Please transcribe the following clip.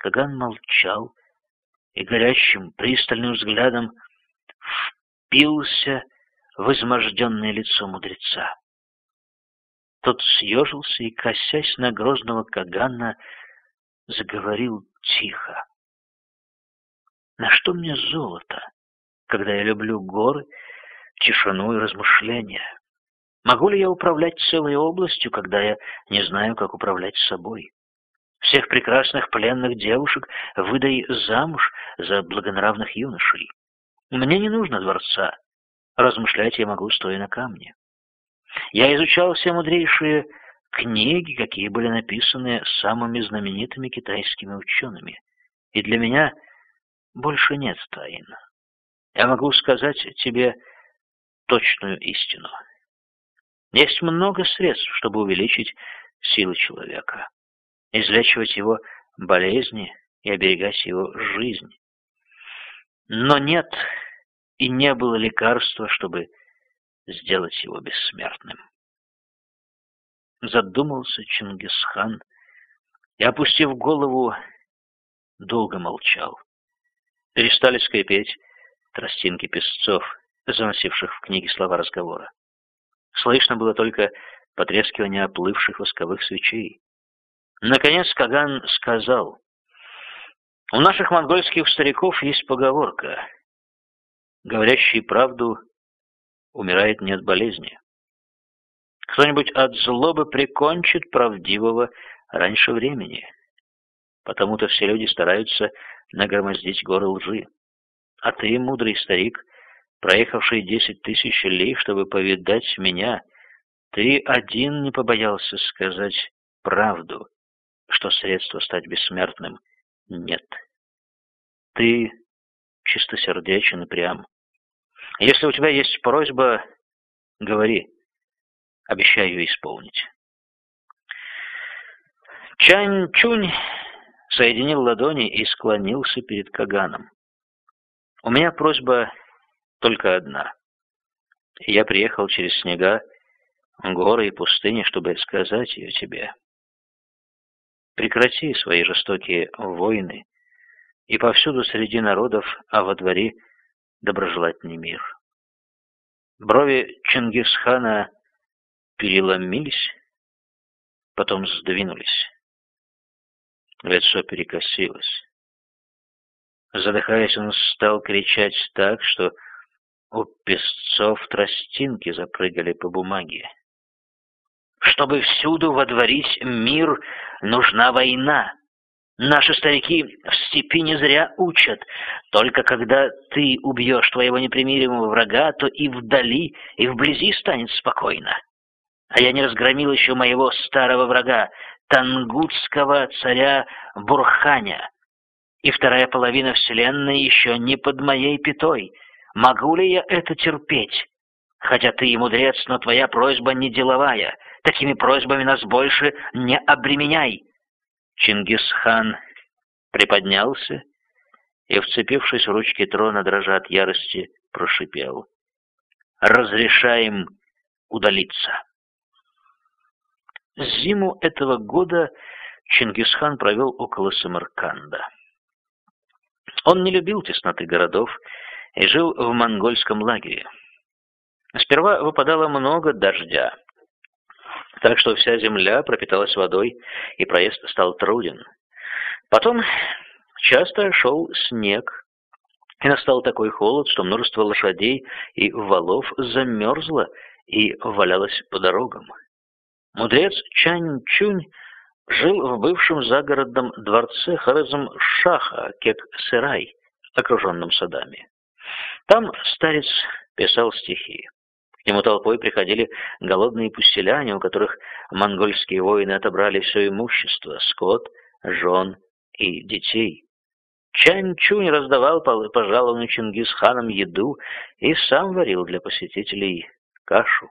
Каган молчал и горячим, пристальным взглядом впился в изможденное лицо мудреца. Тот съежился и, косясь на грозного Кагана, заговорил тихо. На что мне золото, когда я люблю горы, тишину и размышления? Могу ли я управлять целой областью, когда я не знаю, как управлять собой? Всех прекрасных пленных девушек выдай замуж за благонравных юношей. Мне не нужно дворца. Размышлять я могу, стоя на камне. Я изучал все мудрейшие книги, какие были написаны самыми знаменитыми китайскими учеными. И для меня больше нет тайн. Я могу сказать тебе точную истину. Есть много средств, чтобы увеличить силы человека, излечивать его болезни и оберегать его жизнь. Но нет и не было лекарства, чтобы сделать его бессмертным. Задумался Чингисхан и, опустив голову, долго молчал. Перестали скрипеть тростинки песцов, заносивших в книги слова разговора. Слышно было только потрескивание оплывших восковых свечей. Наконец Каган сказал, «У наших монгольских стариков есть поговорка. Говорящий правду умирает не от болезни. Кто-нибудь от злобы прикончит правдивого раньше времени. Потому-то все люди стараются нагромоздить горы лжи. А ты, мудрый старик, проехавший десять тысяч ли, чтобы повидать меня, ты один не побоялся сказать правду, что средства стать бессмертным нет. Ты чистосердечен и прям. Если у тебя есть просьба, говори. Обещаю исполнить. Чань Чунь соединил ладони и склонился перед Каганом. У меня просьба только одна. Я приехал через снега, горы и пустыни, чтобы сказать ее тебе. Прекрати свои жестокие войны, и повсюду среди народов, а во дворе доброжелательный мир. Брови Чингисхана переломились, потом сдвинулись. Лицо перекосилось. Задыхаясь, он стал кричать так, что у песцов тростинки запрыгали по бумаге. Чтобы всюду водворить мир, нужна война. Наши старики в степи не зря учат. Только когда ты убьешь твоего непримиримого врага, то и вдали, и вблизи станет спокойно. А я не разгромил еще моего старого врага, тангутского царя Бурханя. И вторая половина вселенной еще не под моей пятой — Могу ли я это терпеть? Хотя ты и мудрец, но твоя просьба не деловая. Такими просьбами нас больше не обременяй. Чингисхан приподнялся и, вцепившись в ручки трона, дрожа от ярости, прошипел. «Разрешаем удалиться». Зиму этого года Чингисхан провел около Самарканда. Он не любил тесноты городов и жил в монгольском лагере. Сперва выпадало много дождя, так что вся земля пропиталась водой, и проезд стал труден. Потом часто шел снег, и настал такой холод, что множество лошадей и валов замерзло и валялось по дорогам. Мудрец Чань-Чунь жил в бывшем загородном дворце Харызм-Шаха, Кек-Сырай, окруженном садами. Там старец писал стихи. К нему толпой приходили голодные пустеляне, у которых монгольские воины отобрали все имущество, скот, жен и детей. Чань-Чунь раздавал пожалованную Чингисханом еду и сам варил для посетителей кашу.